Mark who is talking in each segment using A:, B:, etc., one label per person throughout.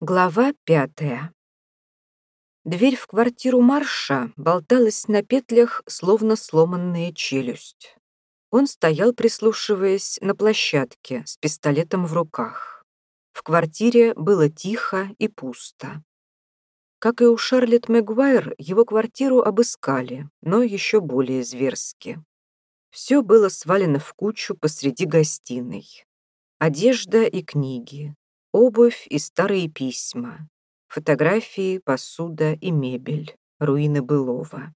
A: Глава пятая. Дверь в квартиру Марша болталась на петлях, словно сломанная челюсть. Он стоял, прислушиваясь на площадке с пистолетом в руках. В квартире было тихо и пусто. Как и у Шарлетт Мэгуайр, его квартиру обыскали, но еще более зверски. Все было свалено в кучу посреди гостиной. Одежда и книги, Обувь и старые письма, фотографии, посуда и мебель, руины былого.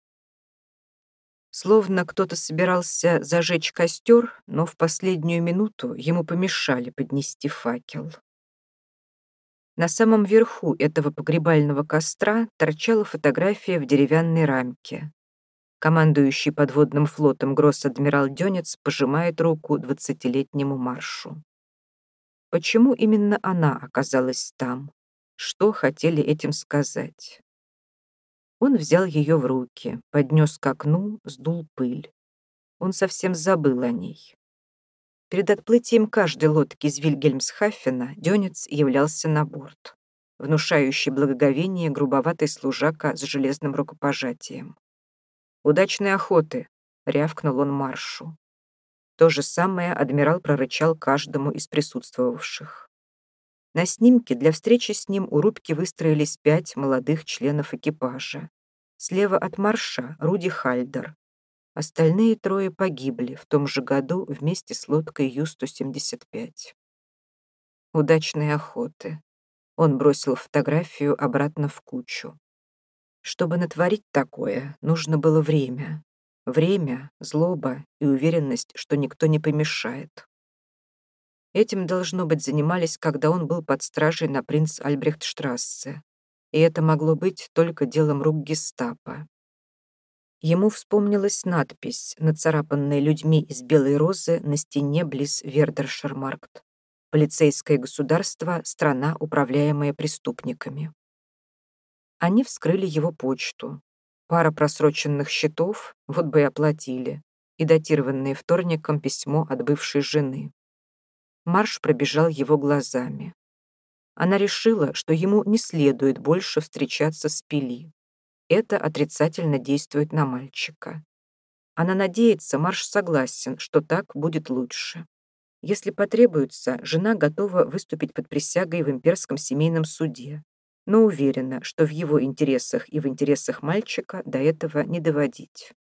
A: Словно кто-то собирался зажечь костер, но в последнюю минуту ему помешали поднести факел. На самом верху этого погребального костра торчала фотография в деревянной рамке. Командующий подводным флотом гросс-адмирал Дёнец пожимает руку двадцатилетнему маршу. Почему именно она оказалась там? Что хотели этим сказать? Он взял ее в руки, поднес к окну, сдул пыль. Он совсем забыл о ней. Перед отплытием каждой лодки из Вильгельмсхафена Дёнец являлся на борт, внушающий благоговение грубоватый служака с железным рукопожатием. «Удачной охоты!» — рявкнул он маршу. То же самое адмирал прорычал каждому из присутствовавших. На снимке для встречи с ним у рубки выстроились пять молодых членов экипажа. Слева от марша Руди Хальдер. Остальные трое погибли в том же году вместе с лодкой Ю-175. Удачной охоты. Он бросил фотографию обратно в кучу. Чтобы натворить такое, нужно было время. Время, злоба и уверенность, что никто не помешает. Этим, должно быть, занимались, когда он был под стражей на принц Альбрехтштрассе. И это могло быть только делом рук гестапо. Ему вспомнилась надпись, нацарапанная людьми из Белой Розы на стене близ Вердершермаркт. Полицейское государство — страна, управляемая преступниками. Они вскрыли его почту, Пара просроченных счетов, вот бы и оплатили, и датированное вторником письмо от бывшей жены. Марш пробежал его глазами. Она решила, что ему не следует больше встречаться с Пили. Это отрицательно действует на мальчика. Она надеется, Марш согласен, что так будет лучше. Если потребуется, жена готова выступить под присягой в имперском семейном суде но уверена, что в его интересах и в интересах мальчика до этого не доводить.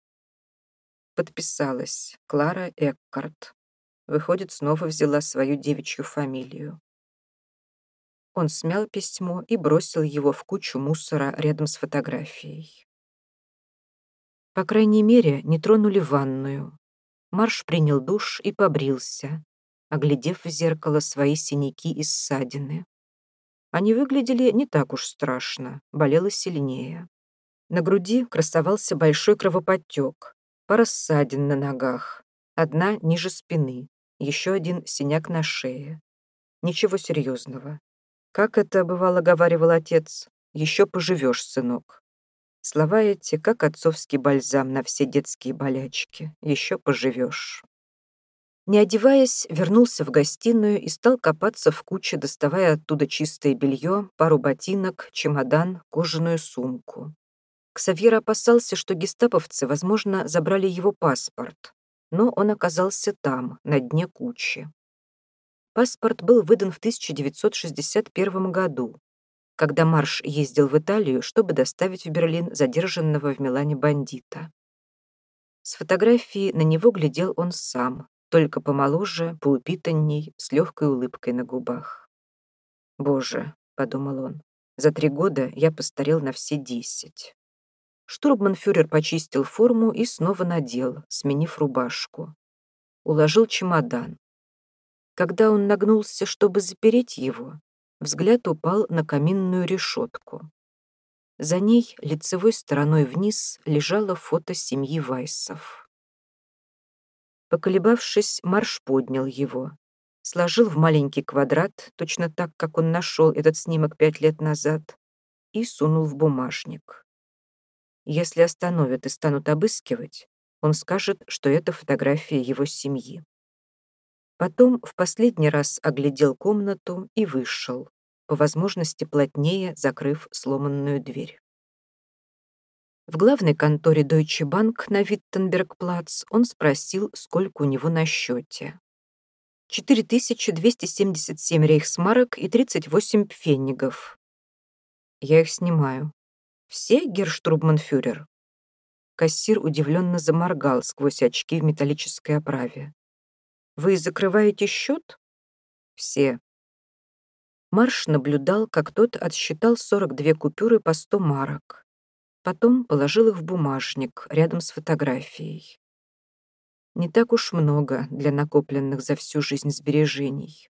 A: Подписалась Клара Эккарт. Выходит, снова взяла свою девичью фамилию. Он смял письмо и бросил его в кучу мусора рядом с фотографией. По крайней мере, не тронули ванную. Марш принял душ и побрился, оглядев в зеркало свои синяки и ссадины. Они выглядели не так уж страшно, болело сильнее. На груди красовался большой кровоподтек, пара ссадин на ногах, одна ниже спины, еще один синяк на шее. Ничего серьезного. Как это, бывало, говаривал отец, еще поживешь, сынок. Слова эти, как отцовский бальзам на все детские болячки, еще поживешь. Не одеваясь, вернулся в гостиную и стал копаться в куче, доставая оттуда чистое белье, пару ботинок, чемодан, кожаную сумку. Ксавьер опасался, что гестаповцы, возможно, забрали его паспорт, но он оказался там, на дне кучи. Паспорт был выдан в 1961 году, когда Марш ездил в Италию, чтобы доставить в Берлин задержанного в Милане бандита. С фотографии на него глядел он сам, только помоложе, поупитанней, с легкой улыбкой на губах. «Боже», — подумал он, — «за три года я постарел на все десять». Штурманфюрер почистил форму и снова надел, сменив рубашку. Уложил чемодан. Когда он нагнулся, чтобы запереть его, взгляд упал на каминную решетку. За ней лицевой стороной вниз лежало фото семьи Вайсов. Поколебавшись, Марш поднял его. Сложил в маленький квадрат, точно так, как он нашел этот снимок пять лет назад, и сунул в бумажник. Если остановят и станут обыскивать, он скажет, что это фотография его семьи. Потом в последний раз оглядел комнату и вышел, по возможности плотнее закрыв сломанную дверь. В главной конторе Deutsche Bank на Виттенбергплац он спросил, сколько у него на счете. 4277 рейхсмарок и 38 пфеннигов. Я их снимаю. Все, герштрубманфюрер? Кассир удивленно заморгал сквозь очки в металлической оправе. Вы закрываете счет? Все. Марш наблюдал, как тот отсчитал 42 купюры по 100 марок. Потом положил их в бумажник рядом с фотографией. Не так уж много для накопленных за всю жизнь сбережений.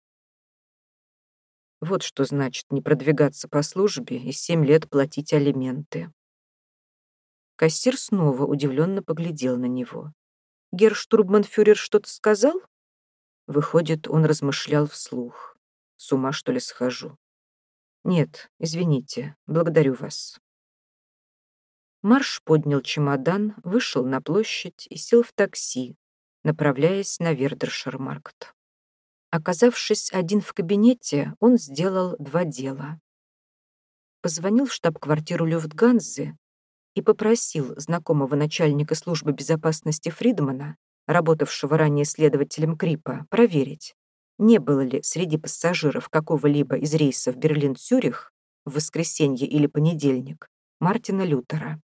A: Вот что значит не продвигаться по службе и семь лет платить алименты. Кассир снова удивленно поглядел на него. «Герштурбманфюрер что-то сказал?» Выходит, он размышлял вслух. С ума, что ли, схожу? Нет, извините, благодарю вас. Марш поднял чемодан, вышел на площадь и сел в такси, направляясь на Вердершермаркт. Оказавшись один в кабинете, он сделал два дела. Позвонил в штаб-квартиру Люфтганзы и попросил знакомого начальника службы безопасности Фридмана, работавшего ранее следователем Крипа, проверить, не было ли среди пассажиров какого-либо из рейсов Берлин-Цюрих в воскресенье или понедельник Мартина Лютера.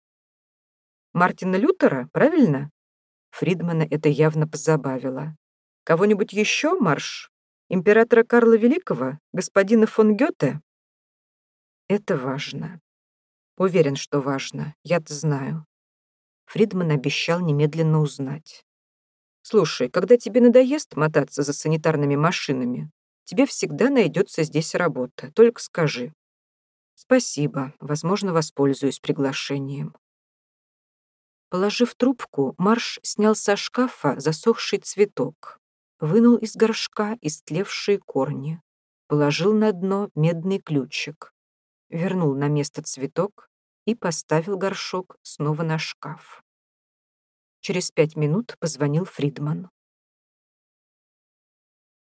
A: Мартина Лютера, правильно? Фридмана это явно позабавило. Кого-нибудь еще, Марш? Императора Карла Великого? Господина фон Гёте? Это важно. Уверен, что важно. Я-то знаю. Фридман обещал немедленно узнать. Слушай, когда тебе надоест мотаться за санитарными машинами, тебе всегда найдется здесь работа. Только скажи. Спасибо. Возможно, воспользуюсь приглашением. Положив трубку, Марш снял со шкафа засохший цветок, вынул из горшка истлевшие корни, положил на дно медный ключик, вернул на место цветок и поставил горшок снова на шкаф. Через пять минут позвонил Фридман.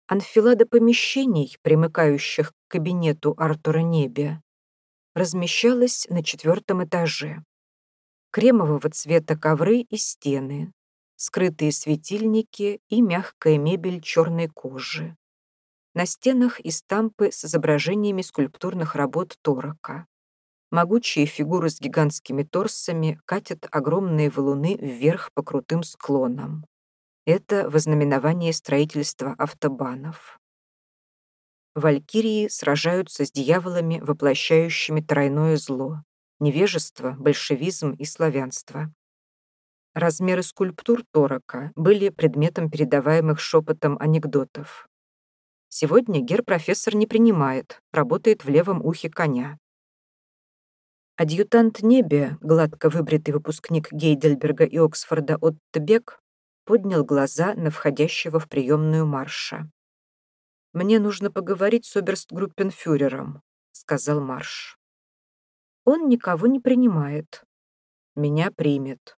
A: Анфилада помещений, примыкающих к кабинету Артура Небе, размещалась на четвертом этаже кремового цвета ковры и стены, скрытые светильники и мягкая мебель черной кожи. На стенах и стампы с изображениями скульптурных работ Торока. Могучие фигуры с гигантскими торсами катят огромные валуны вверх по крутым склонам. Это вознаменование строительства автобанов. Валькирии сражаются с дьяволами, воплощающими тройное зло невежество, большевизм и славянство. Размеры скульптур Торока были предметом передаваемых шепотом анекдотов. Сегодня гер-профессор не принимает, работает в левом ухе коня. Адъютант Небе, гладко выбритый выпускник Гейдельберга и Оксфорда Отто Бек, поднял глаза на входящего в приемную Марша. «Мне нужно поговорить с оберстгруппенфюрером», — сказал Марш. Он никого не принимает. Меня примет.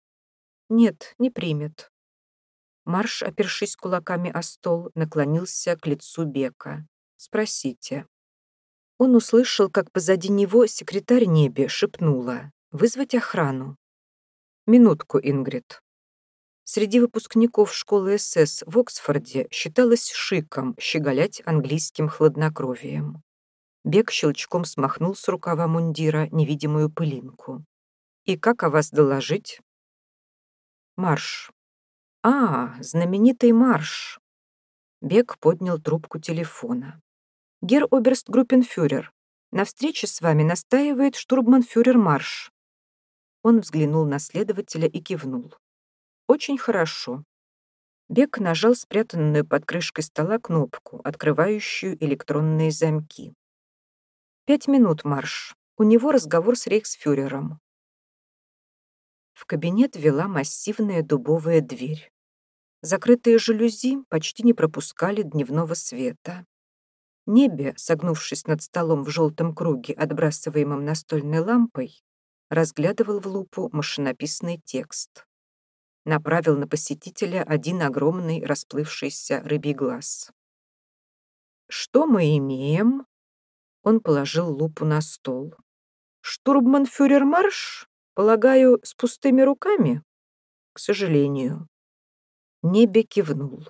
A: Нет, не примет. Марш, опершись кулаками о стол, наклонился к лицу Бека. «Спросите». Он услышал, как позади него секретарь Небе шепнула «Вызвать охрану». «Минутку, Ингрид». Среди выпускников школы СС в Оксфорде считалось шиком щеголять английским хладнокровием. Бег щелчком смахнул с рукава мундира невидимую пылинку. «И как о вас доложить?» «Марш». «А, знаменитый марш». Бег поднял трубку телефона. «Гер Оберстгруппенфюрер, на встрече с вами настаивает штурбманфюрер Марш». Он взглянул на следователя и кивнул. «Очень хорошо». Бег нажал спрятанную под крышкой стола кнопку, открывающую электронные замки. Пять минут марш. У него разговор с рейхсфюрером. В кабинет вела массивная дубовая дверь. Закрытые жалюзи почти не пропускали дневного света. Небе, согнувшись над столом в желтом круге, отбрасываемом настольной лампой, разглядывал в лупу машинописный текст. Направил на посетителя один огромный расплывшийся рыбий глаз. «Что мы имеем?» Он положил лупу на стол. «Штурманфюрер Марш? Полагаю, с пустыми руками?» «К сожалению». Небе кивнул.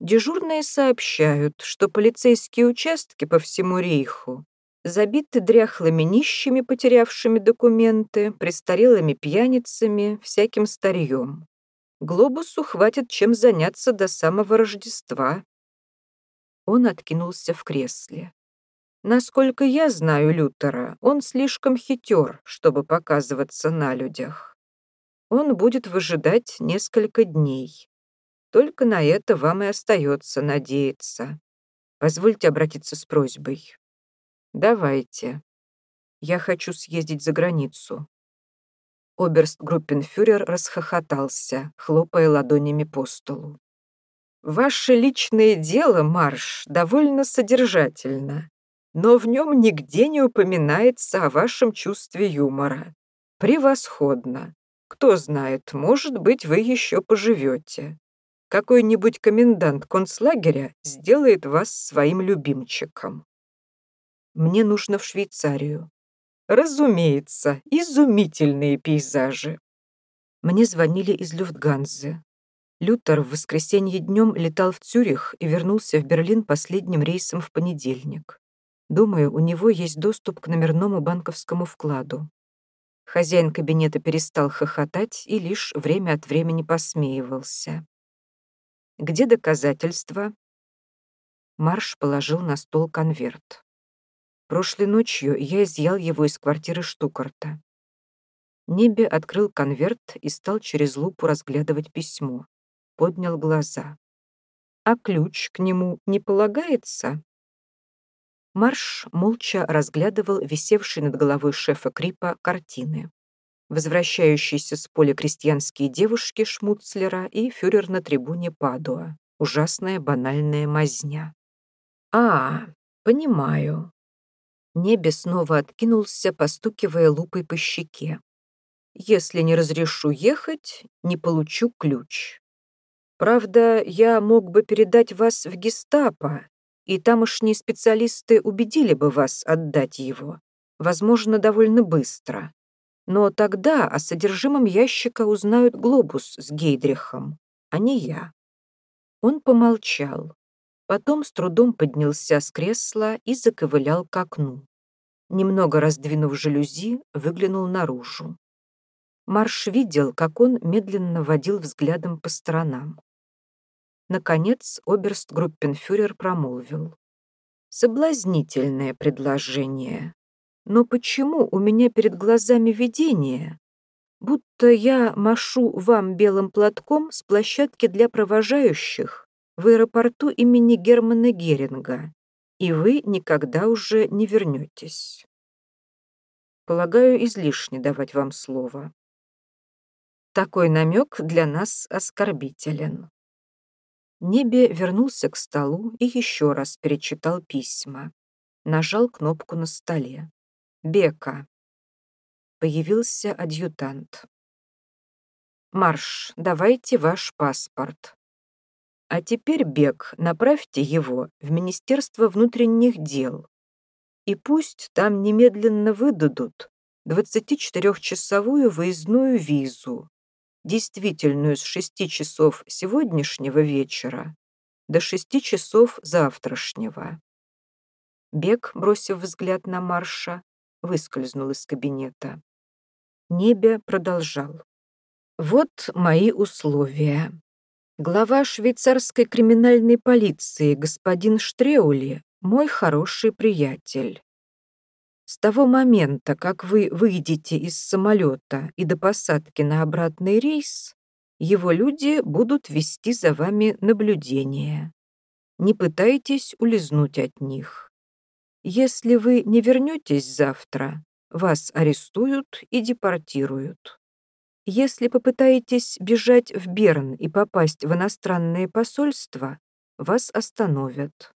A: Дежурные сообщают, что полицейские участки по всему рейху забиты дряхлыми нищими, потерявшими документы, престарелыми пьяницами, всяким старьем. Глобусу хватит чем заняться до самого Рождества. Он откинулся в кресле. Насколько я знаю Лютера, он слишком хитер, чтобы показываться на людях. Он будет выжидать несколько дней. Только на это вам и остается надеяться. Позвольте обратиться с просьбой. Давайте. Я хочу съездить за границу. Оберст-группенфюрер расхохотался, хлопая ладонями по столу. «Ваше личное дело, Марш, довольно содержательно но в нем нигде не упоминается о вашем чувстве юмора. Превосходно. Кто знает, может быть, вы еще поживете. Какой-нибудь комендант концлагеря сделает вас своим любимчиком. Мне нужно в Швейцарию. Разумеется, изумительные пейзажи. Мне звонили из Люфтганзы. Лютер в воскресенье днем летал в Цюрих и вернулся в Берлин последним рейсом в понедельник. Думаю, у него есть доступ к номерному банковскому вкладу. Хозяин кабинета перестал хохотать и лишь время от времени посмеивался. «Где доказательства?» Марш положил на стол конверт. Прошлой ночью я изъял его из квартиры Штукарта. Небе открыл конверт и стал через лупу разглядывать письмо. Поднял глаза. «А ключ к нему не полагается?» Марш молча разглядывал висевшие над головой шефа Крипа картины. Возвращающиеся с поля крестьянские девушки Шмуцлера и фюрер на трибуне Падуа. Ужасная банальная мазня. «А, понимаю». Небе снова откинулся, постукивая лупой по щеке. «Если не разрешу ехать, не получу ключ. Правда, я мог бы передать вас в гестапо, и тамошние специалисты убедили бы вас отдать его, возможно, довольно быстро. Но тогда о содержимом ящика узнают Глобус с Гейдрихом, а не я». Он помолчал, потом с трудом поднялся с кресла и заковылял к окну. Немного раздвинув жалюзи, выглянул наружу. Марш видел, как он медленно водил взглядом по сторонам. Наконец, оберст-группенфюрер промолвил. «Соблазнительное предложение. Но почему у меня перед глазами видение, будто я машу вам белым платком с площадки для провожающих в аэропорту имени Германа Геринга, и вы никогда уже не вернетесь? Полагаю, излишне давать вам слово. Такой намек для нас оскорбителен. Небе вернулся к столу и еще раз перечитал письма. Нажал кнопку на столе. «Бека». Появился адъютант. «Марш, давайте ваш паспорт. А теперь, Бек, направьте его в Министерство внутренних дел. И пусть там немедленно выдадут 24-часовую выездную визу действительную с шести часов сегодняшнего вечера до шести часов завтрашнего. Бег, бросив взгляд на Марша, выскользнул из кабинета. Небе продолжал. «Вот мои условия. Глава швейцарской криминальной полиции господин Штреули – мой хороший приятель. С того момента, как вы выйдете из самолета и до посадки на обратный рейс, его люди будут вести за вами наблюдение. Не пытайтесь улизнуть от них. Если вы не вернетесь завтра, вас арестуют и депортируют. Если попытаетесь бежать в Берн и попасть в иностранное посольство, вас остановят.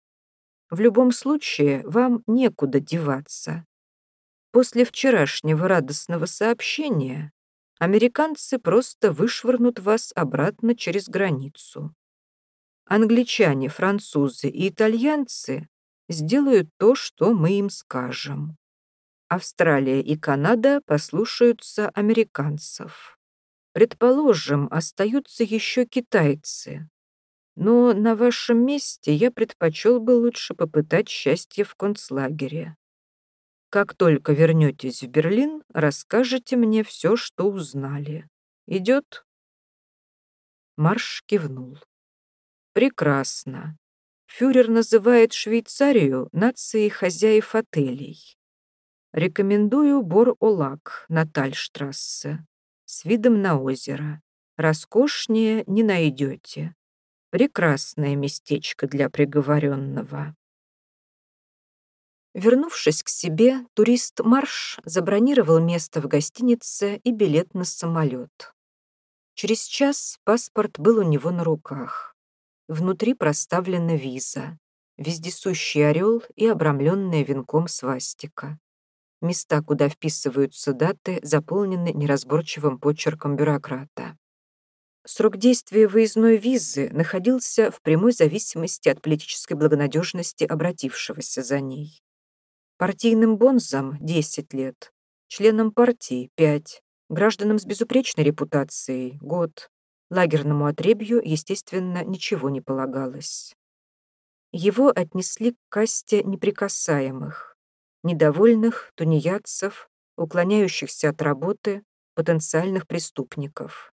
A: В любом случае, вам некуда деваться. После вчерашнего радостного сообщения американцы просто вышвырнут вас обратно через границу. Англичане, французы и итальянцы сделают то, что мы им скажем. Австралия и Канада послушаются американцев. Предположим, остаются еще китайцы. Но на вашем месте я предпочел бы лучше попытать счастье в концлагере. Как только вернетесь в Берлин, расскажете мне все, что узнали. Идет?» Марш кивнул. «Прекрасно. Фюрер называет Швейцарию нацией хозяев отелей. Рекомендую Бор-Олак на Тальштрассе с видом на озеро. Роскошнее не найдете. Прекрасное местечко для приговоренного. Вернувшись к себе, турист Марш забронировал место в гостинице и билет на самолет. Через час паспорт был у него на руках. Внутри проставлена виза, вездесущий орел и обрамленная венком свастика. Места, куда вписываются даты, заполнены неразборчивым почерком бюрократа. Срок действия выездной визы находился в прямой зависимости от политической благонадежности обратившегося за ней. Партийным бонзам — 10 лет, членам партии — 5, Гражданам с безупречной репутацией — год. Лагерному отребью, естественно, ничего не полагалось. Его отнесли к касте неприкасаемых, недовольных, тунеядцев, уклоняющихся от работы, потенциальных преступников.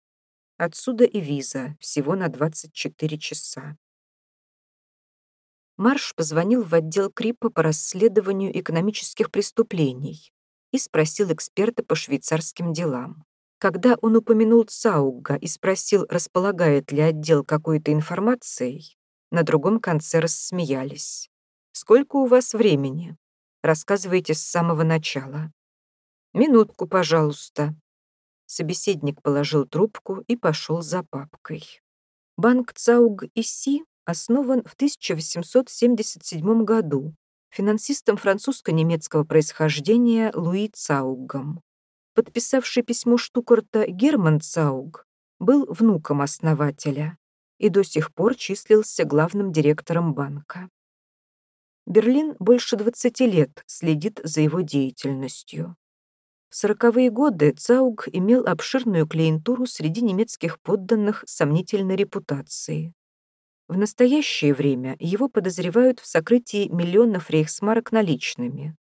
A: Отсюда и виза, всего на 24 часа. Марш позвонил в отдел Крипа по расследованию экономических преступлений и спросил эксперта по швейцарским делам. Когда он упомянул Цауга и спросил, располагает ли отдел какой-то информацией, на другом конце рассмеялись. «Сколько у вас времени?» Рассказывайте с самого начала. «Минутку, пожалуйста». Собеседник положил трубку и пошел за папкой. Банк Цауг и Си основан в 1877 году финансистом французско-немецкого происхождения Луи Цаугом. Подписавший письмо Штукарта Герман Цауг был внуком основателя и до сих пор числился главным директором банка. Берлин больше 20 лет следит за его деятельностью. В сороковые годы Цауг имел обширную клиентуру среди немецких подданных сомнительной репутации. В настоящее время его подозревают в сокрытии миллионов рейхсмарок наличными,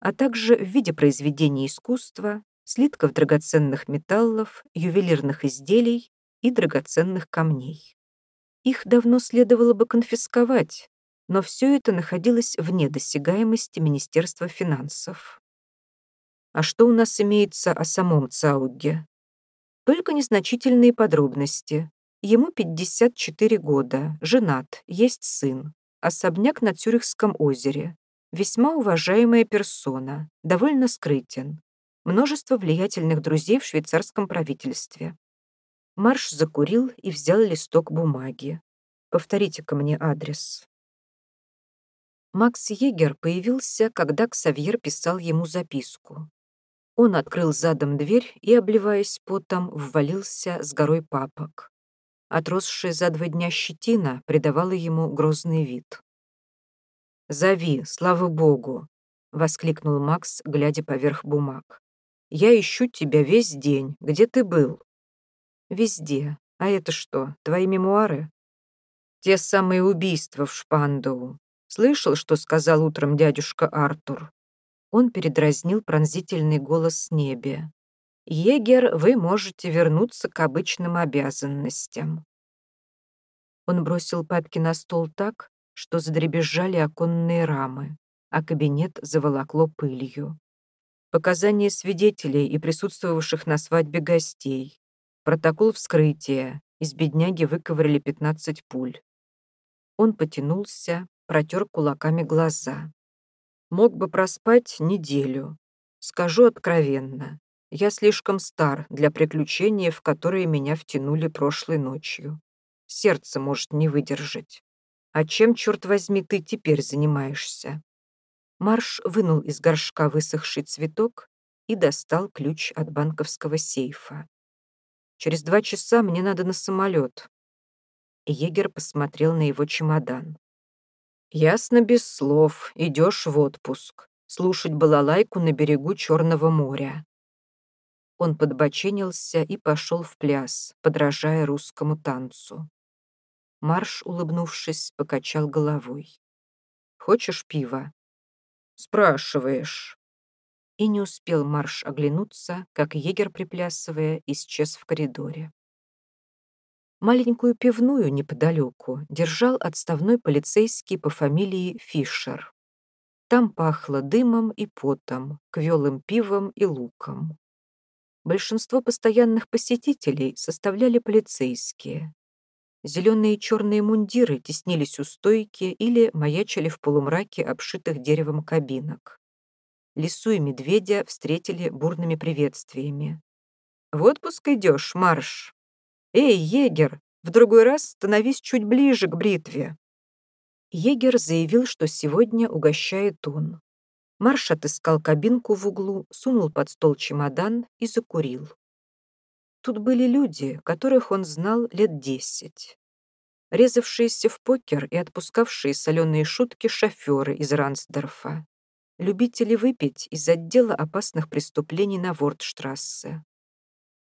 A: а также в виде произведений искусства, слитков драгоценных металлов, ювелирных изделий и драгоценных камней. Их давно следовало бы конфисковать, но все это находилось вне досягаемости Министерства финансов. А что у нас имеется о самом Цауге? Только незначительные подробности, Ему 54 года, женат, есть сын, особняк на Цюрихском озере. Весьма уважаемая персона, довольно скрытен. Множество влиятельных друзей в швейцарском правительстве. Марш закурил и взял листок бумаги. «Повторите-ка мне адрес». Макс Егер появился, когда Ксавьер писал ему записку. Он открыл задом дверь и, обливаясь потом, ввалился с горой папок. Отросшая за два дня щетина придавала ему грозный вид. «Зови, слава богу!» — воскликнул Макс, глядя поверх бумаг. «Я ищу тебя весь день. Где ты был?» «Везде. А это что, твои мемуары?» «Те самые убийства в Шпандоу. Слышал, что сказал утром дядюшка Артур?» Он передразнил пронзительный голос с небе. Егер, вы можете вернуться к обычным обязанностям». Он бросил папки на стол так, что задребезжали оконные рамы, а кабинет заволокло пылью. Показания свидетелей и присутствовавших на свадьбе гостей. Протокол вскрытия. Из бедняги выковырили 15 пуль. Он потянулся, протер кулаками глаза. Мог бы проспать неделю. Скажу откровенно, я слишком стар для приключения, в которые меня втянули прошлой ночью. Сердце может не выдержать. А чем, черт возьми, ты теперь занимаешься?» Марш вынул из горшка высохший цветок и достал ключ от банковского сейфа. «Через два часа мне надо на самолет». Егер посмотрел на его чемодан. Ясно без слов, идешь в отпуск, слушать балалайку на берегу Черного моря. Он подбоченился и пошел в пляс, подражая русскому танцу. Марш, улыбнувшись, покачал головой. «Хочешь пива?» «Спрашиваешь». И не успел Марш оглянуться, как егер, приплясывая, исчез в коридоре. Маленькую пивную неподалеку держал отставной полицейский по фамилии Фишер. Там пахло дымом и потом, квелым пивом и луком. Большинство постоянных посетителей составляли полицейские. Зеленые и черные мундиры теснились у стойки или маячили в полумраке обшитых деревом кабинок. Лису и медведя встретили бурными приветствиями. «В отпуск идешь, марш!» «Эй, егер, в другой раз становись чуть ближе к бритве!» Егер заявил, что сегодня угощает он. Марш отыскал кабинку в углу, сунул под стол чемодан и закурил. Тут были люди, которых он знал лет десять. Резавшиеся в покер и отпускавшие соленые шутки шоферы из Рансдорфа. Любители выпить из отдела опасных преступлений на Вордштрассе.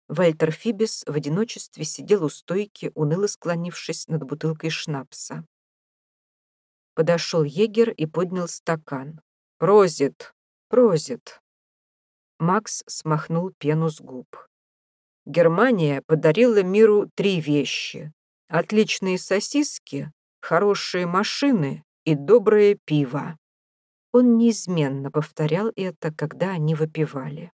A: Вальтер Фибис в одиночестве сидел у стойки, уныло склонившись над бутылкой шнапса. Подошел егер и поднял стакан. «Прозит! Прозит!» Макс смахнул пену с губ. Германия подарила миру три вещи. Отличные сосиски, хорошие машины и доброе пиво. Он неизменно повторял это, когда они выпивали.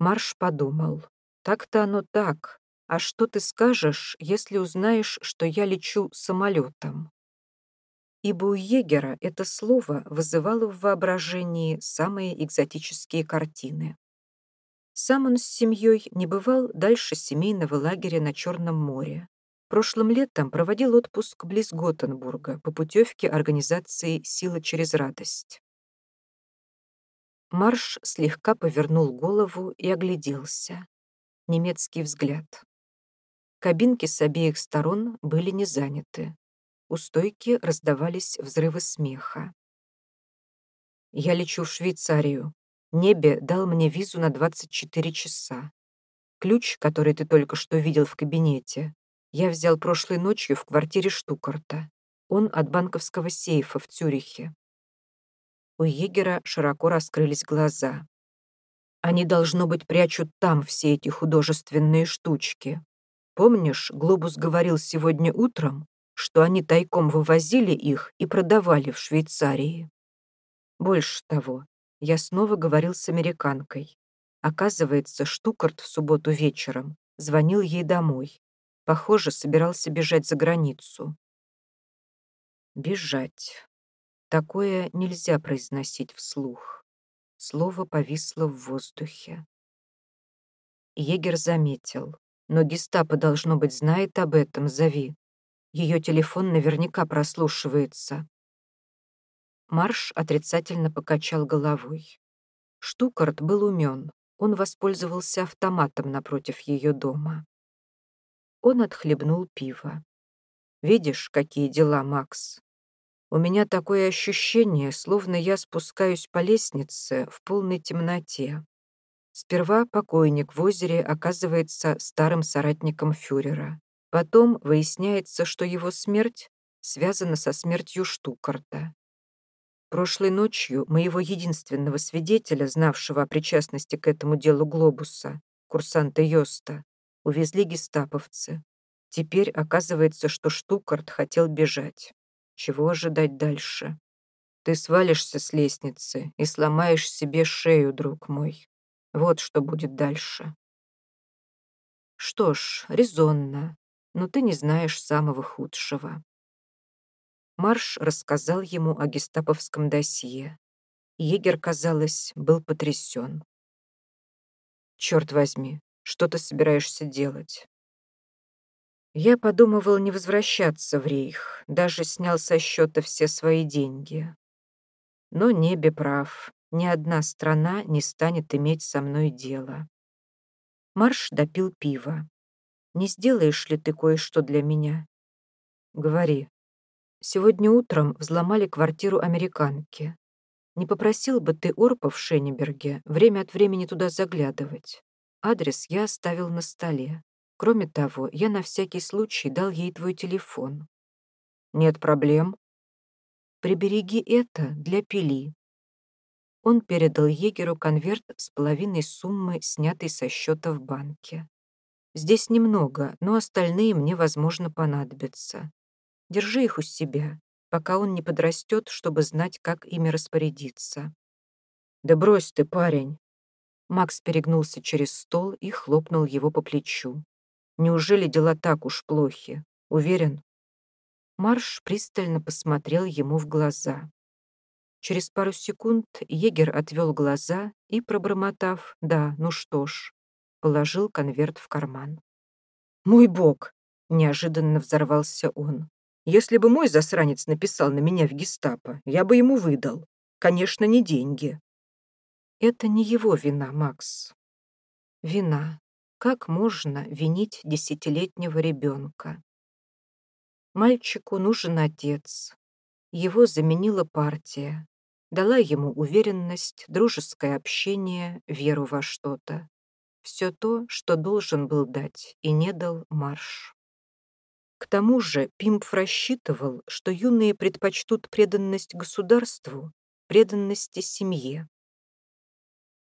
A: Марш подумал. Так-то оно так. А что ты скажешь, если узнаешь, что я лечу самолетом? Ибо у егера это слово вызывало в воображении самые экзотические картины. Сам он с семьей не бывал дальше семейного лагеря на Черном море. Прошлым летом проводил отпуск близ Готенбурга по путевке организации «Сила через радость». Марш слегка повернул голову и огляделся. Немецкий взгляд. Кабинки с обеих сторон были не заняты. У стойки раздавались взрывы смеха. «Я лечу в Швейцарию. Небе дал мне визу на 24 часа. Ключ, который ты только что видел в кабинете, я взял прошлой ночью в квартире Штукарта. Он от банковского сейфа в Цюрихе». У егера широко раскрылись глаза. Они, должно быть, прячут там все эти художественные штучки. Помнишь, Глобус говорил сегодня утром, что они тайком вывозили их и продавали в Швейцарии. Больше того, я снова говорил с американкой. Оказывается, Штукарт в субботу вечером звонил ей домой. Похоже, собирался бежать за границу. Бежать. Такое нельзя произносить вслух. Слово повисло в воздухе. Егер заметил. Но гестапо, должно быть, знает об этом, зови. Ее телефон наверняка прослушивается. Марш отрицательно покачал головой. Штукарт был умен. Он воспользовался автоматом напротив ее дома. Он отхлебнул пиво. «Видишь, какие дела, Макс? У меня такое ощущение, словно я спускаюсь по лестнице в полной темноте. Сперва покойник в озере оказывается старым соратником фюрера. Потом выясняется, что его смерть связана со смертью Штукарта. Прошлой ночью моего единственного свидетеля, знавшего о причастности к этому делу Глобуса, курсанта Йоста, увезли гестаповцы. Теперь оказывается, что Штукарт хотел бежать. Чего ожидать дальше? Ты свалишься с лестницы и сломаешь себе шею, друг мой. Вот что будет дальше. Что ж, резонно но ты не знаешь самого худшего». Марш рассказал ему о гестаповском досье. Егер, казалось, был потрясен. «Черт возьми, что ты собираешься делать?» Я подумывал не возвращаться в рейх, даже снял со счета все свои деньги. Но Небе прав, ни одна страна не станет иметь со мной дело. Марш допил пиво. Не сделаешь ли ты кое-что для меня? Говори. Сегодня утром взломали квартиру американки. Не попросил бы ты Орпа в Шенеберге время от времени туда заглядывать? Адрес я оставил на столе. Кроме того, я на всякий случай дал ей твой телефон. Нет проблем. Прибереги это для пили. Он передал егеру конверт с половиной суммы, снятой со счета в банке. Здесь немного, но остальные мне, возможно, понадобятся. Держи их у себя, пока он не подрастет, чтобы знать, как ими распорядиться. «Да брось ты, парень!» Макс перегнулся через стол и хлопнул его по плечу. «Неужели дела так уж плохи? Уверен?» Марш пристально посмотрел ему в глаза. Через пару секунд егер отвел глаза и, пробормотав «да, ну что ж», положил конверт в карман. «Мой бог!» — неожиданно взорвался он. «Если бы мой засранец написал на меня в гестапо, я бы ему выдал. Конечно, не деньги». «Это не его вина, Макс. Вина. Как можно винить десятилетнего ребенка? Мальчику нужен отец. Его заменила партия. Дала ему уверенность, дружеское общение, веру во что-то. Все то, что должен был дать, и не дал марш. К тому же Пимп рассчитывал, что юные предпочтут преданность государству, преданности семье.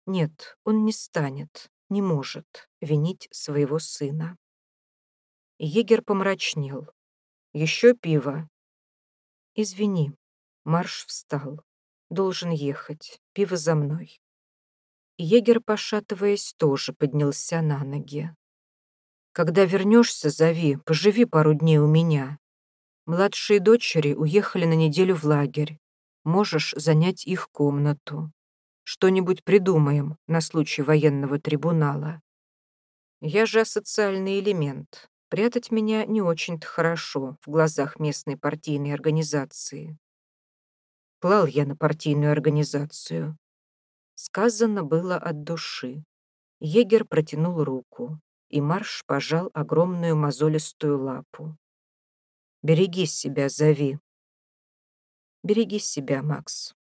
A: Нет, он не станет, не может винить своего сына. Егер помрачнел. Еще пиво. Извини. Марш встал. Должен ехать. Пиво за мной. Егер, пошатываясь, тоже поднялся на ноги. «Когда вернешься, зови, поживи пару дней у меня. Младшие дочери уехали на неделю в лагерь. Можешь занять их комнату. Что-нибудь придумаем на случай военного трибунала. Я же социальный элемент. Прятать меня не очень-то хорошо в глазах местной партийной организации. Клал я на партийную организацию. Сказано было от души. Егер протянул руку, и Марш пожал огромную мозолистую лапу. «Береги себя, зови». «Береги себя, Макс».